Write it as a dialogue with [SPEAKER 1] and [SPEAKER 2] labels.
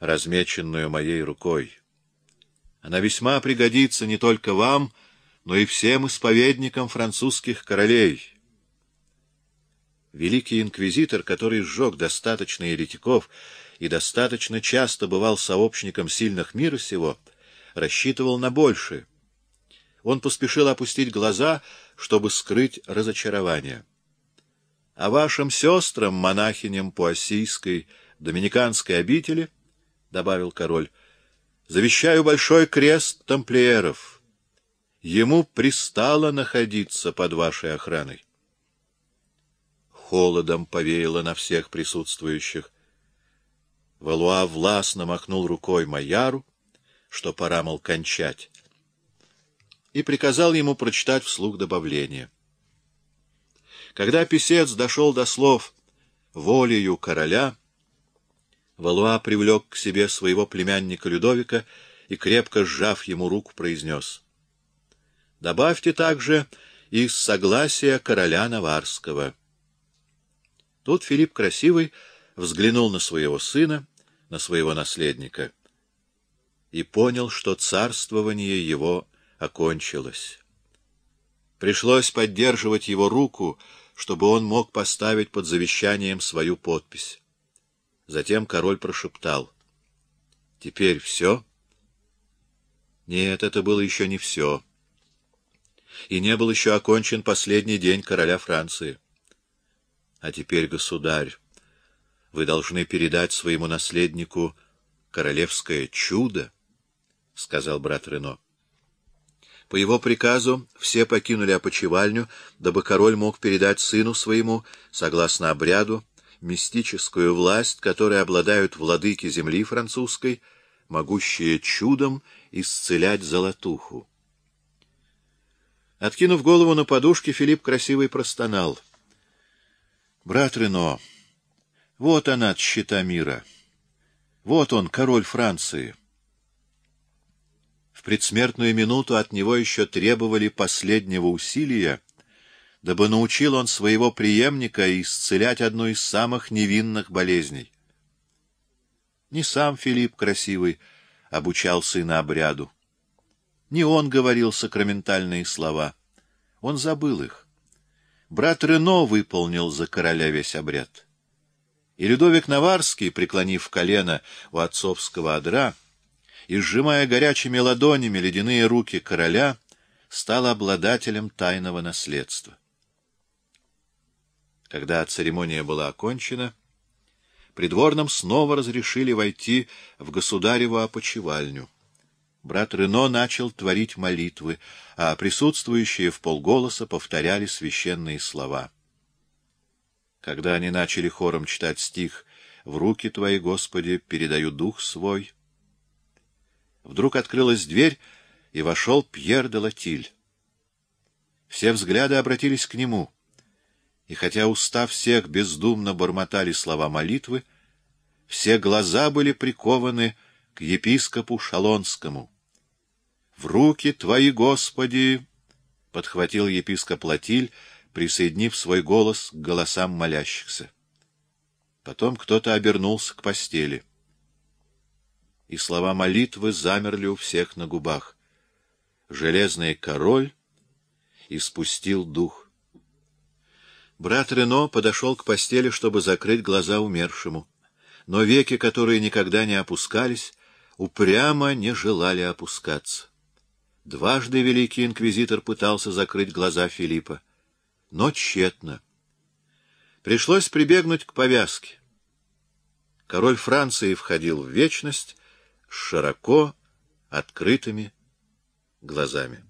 [SPEAKER 1] размеченную моей рукой. Она весьма пригодится не только вам, но и всем исповедникам французских королей. Великий инквизитор, который сжег достаточно еретиков и достаточно часто бывал сообщником сильных мира сего, рассчитывал на большее. Он поспешил опустить глаза, чтобы скрыть разочарование. А вашим сестрам, монахиням Пуассийской, доминиканской обители, — добавил король, — завещаю большой крест тамплиеров. Ему пристало находиться под вашей охраной. Холодом повеяло на всех присутствующих. Валуа властно махнул рукой Майяру, что пора, мол, кончать, и приказал ему прочитать вслух добавление. Когда писец дошел до слов «волею короля», Валуа привлек к себе своего племянника Людовика и, крепко сжав ему руку, произнес «Добавьте также из согласия короля Наварского». Тут Филипп Красивый взглянул на своего сына, на своего наследника, и понял, что царствование его окончилось. Пришлось поддерживать его руку, чтобы он мог поставить под завещанием свою подпись. Затем король прошептал. — Теперь все? Нет, это было еще не все. И не был еще окончен последний день короля Франции. А теперь, государь, вы должны передать своему наследнику королевское чудо, — сказал брат Рено. По его приказу все покинули опочивальню, дабы король мог передать сыну своему, согласно обряду, мистическую власть, которой обладают владыки земли французской, могущие чудом исцелять золотуху. Откинув голову на подушке, Филипп красивый простонал — Брат Рено, вот она, щита мира. Вот он, король Франции. В предсмертную минуту от него еще требовали последнего усилия, дабы научил он своего преемника исцелять одну из самых невинных болезней. Не сам Филипп Красивый обучал сына обряду. Не он говорил сакраментальные слова. Он забыл их. Брат Рено выполнил за короля весь обряд. И Людовик Наварский, преклонив колено у отцовского одра и сжимая горячими ладонями ледяные руки короля, стал обладателем тайного наследства. Когда церемония была окончена, придворным снова разрешили войти в государеву опочивальню. Брат Рено начал творить молитвы, а присутствующие в полголоса повторяли священные слова. Когда они начали хором читать стих «В руки Твои, Господи, передаю дух свой», вдруг открылась дверь, и вошел Пьер де Латиль. Все взгляды обратились к нему, и хотя уста всех бездумно бормотали слова молитвы, все глаза были прикованы к епископу Шалонскому. «В руки твои, Господи!» — подхватил епископ Латиль, присоединив свой голос к голосам молящихся. Потом кто-то обернулся к постели. И слова молитвы замерли у всех на губах. Железный король испустил дух. Брат Рено подошел к постели, чтобы закрыть глаза умершему, но веки, которые никогда не опускались, упрямо не желали опускаться. Дважды великий инквизитор пытался закрыть глаза Филиппа, но тщетно. Пришлось прибегнуть к повязке. Король Франции входил в вечность с широко открытыми глазами.